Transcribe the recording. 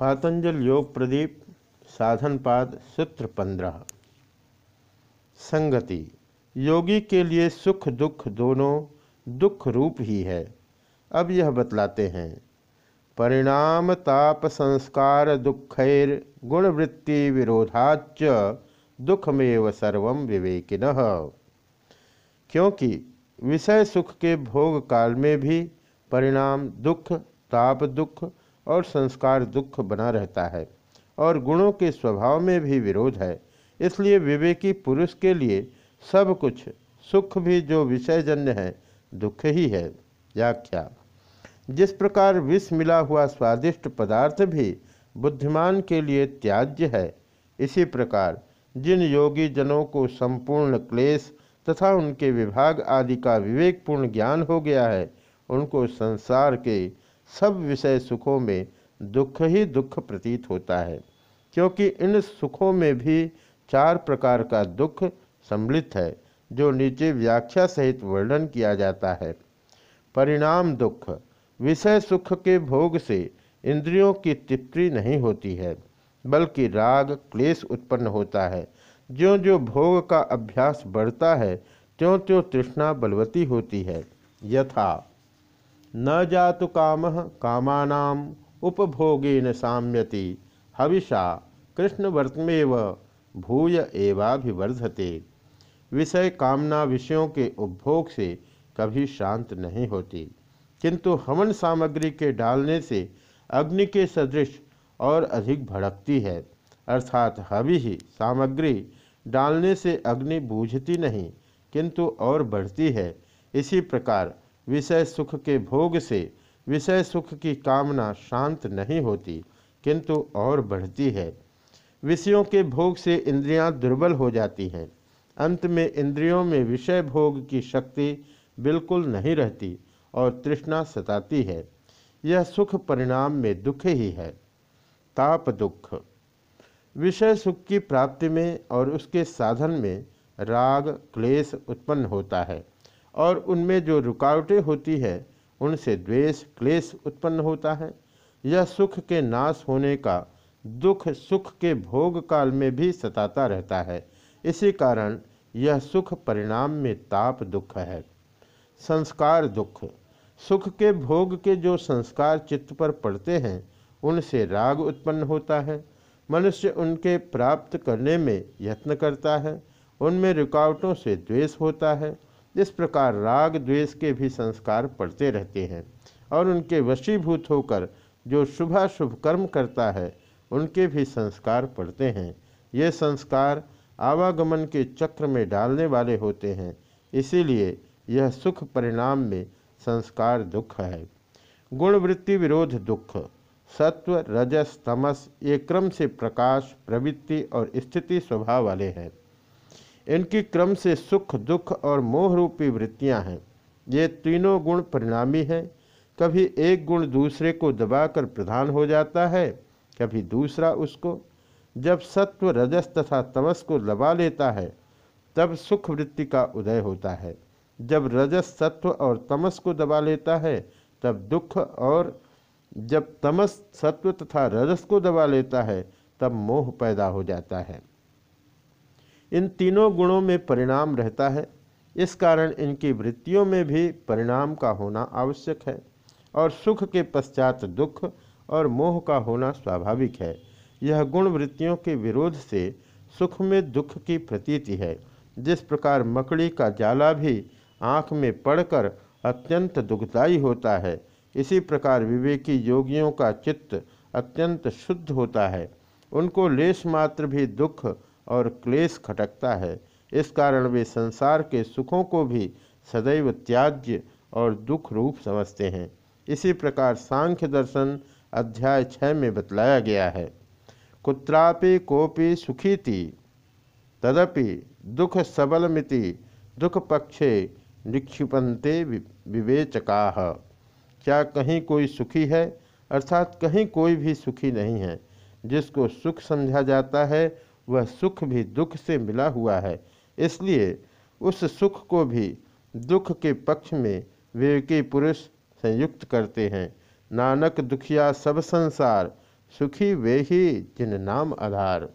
पातंजल योग प्रदीप, साधनपाद, सूत्र पंद्रह। संगति, योगी के लिए सुख दुख दोनों दुख रूप ही है। अब यह बतलाते हैं। परिणाम ताप संस्कार दुखैर गुणवृत्ति विरोधाच दुखमेव सर्व विवेकिन। क्योंकि विषय सुख के भोग काल में भी परिणाम दुख, ताप दुख और संस्कार दुख बना रहता है, और गुणों के स्वभाव में भी विरोध है। इसलिए विवेकी पुरुष के लिए सब कुछ, सुख भी जो विषयजन्य है, दुख ही है। व्याख्या, जिस प्रकार विष मिला हुआ स्वादिष्ट पदार्थ भी बुद्धिमान के लिए त्याज्य है, इसी प्रकार जिन योगी जनों को संपूर्ण क्लेश तथा उनके विभाग आदि का विवेकपूर्ण ज्ञान हो गया है, उनको संसार के सब विषय सुखों में दुख ही दुख प्रतीत होता है, क्योंकि इन सुखों में भी चार प्रकार का दुख सम्मिलित है, जो नीचे व्याख्या सहित वर्णन किया जाता है। परिणाम दुख, विषय सुख के भोग से इंद्रियों की तृप्ति नहीं होती है, बल्कि राग क्लेश उत्पन्न होता है। ज्यो जो भोग का अभ्यास बढ़ता है त्यों त्यों तृष्णा बलवती होती है। यथा न जातु काम कामानाम उपभोगेन साम्यति। हविषा, कृष्णवर्तमेव भूय एवाभिवर्धते। विषय कामना विषयों के उपभोग से कभी शांत नहीं होती। किंतु हवन सामग्री के डालने से अग्नि के सदृश और अधिक भड़कती है। अर्थात हवि ही सामग्री डालने से अग्नि बूझती नहीं, किंतु और बढ़ती है। इसी प्रकार विषय सुख के भोग से विषय सुख की कामना शांत नहीं होती, किंतु और बढ़ती है। विषयों के भोग से इंद्रियाँ दुर्बल हो जाती हैं। अंत में इंद्रियों में विषय भोग की शक्ति बिल्कुल नहीं रहती और तृष्णा सताती है। यह सुख परिणाम में दुख ही है। ताप दुख। विषय सुख की प्राप्ति में और उसके साधन में राग, क्लेश उत्पन्न होता है। और उनमें जो रुकावटें होती है, उनसे द्वेष, क्लेश उत्पन्न होता है। यह सुख के नाश होने का, दुख सुख के भोग काल में भी सताता रहता है। इसी कारण यह सुख परिणाम में ताप दुख है। संस्कार दुख। सुख के भोग के जो संस्कार चित्त पर पड़ते हैं, उनसे राग उत्पन्न होता है। मनुष्य उनके प्राप्त करने में यत्न करता है। उनमें रुकावटों से द्वेष होता है। इस प्रकार राग द्वेष के भी संस्कार पड़ते रहते हैं और उनके वशीभूत होकर जो शुभाशुभ कर्म करता है, उनके भी संस्कार पड़ते हैं। ये संस्कार आवागमन के चक्र में डालने वाले होते हैं। इसीलिए यह सुख परिणाम में संस्कार दुख है। गुणवृत्ति विरोध दुख, सत्व, रजस, तमस, ये क्रम से प्रकाश, प्रवृत्ति और स्थिति स्वभाव वाले हैं। इनकी क्रम से सुख, दुख और मोह रूपी वृत्तियाँ हैं। ये तीनों गुण परिणामी हैं। कभी एक गुण दूसरे को दबाकर प्रधान हो जाता है, कभी दूसरा उसको। जब सत्व, रजस तथा तमस को दबा लेता है, तब सुख वृत्ति का उदय होता है। जब रजस सत्व और तमस को दबा लेता है, तब दुख और जब तमस सत्व तथा रजस को दबा लेता है, तब मोह पैदा हो जाता है। इन तीनों गुणों में परिणाम रहता है। इस कारण इनकी वृत्तियों में भी परिणाम का होना आवश्यक है और सुख के पश्चात दुख और मोह का होना स्वाभाविक है। यह गुण वृत्तियों के विरोध से सुख में दुख की प्रतीति है। जिस प्रकार मकड़ी का जाला भी आँख में पड़कर अत्यंत दुखदायी होता है, इसी प्रकार विवेकी योगियों का चित्त अत्यंत शुद्ध होता है। उनको लेश मात्र भी दुख और क्लेश खटकता है। इस कारण वे संसार के सुखों को भी सदैव त्याज्य और दुख रूप समझते हैं। इसी प्रकार सांख्य दर्शन अध्याय छः में बतलाया गया है। कुत्रापि कोपि थी तदपि दुख सबलमिति, दुख पक्षे निक्षिपन्ते विवेचका। क्या कहीं कोई सुखी है? अर्थात कहीं कोई भी सुखी नहीं है। जिसको सुख समझा जाता है वह सुख भी दुख से मिला हुआ है। इसलिए उस सुख को भी दुख के पक्ष में विवेकी पुरुष संयुक्त करते हैं। नानक दुखिया सब संसार, सुखी वे ही जिन नाम आधार।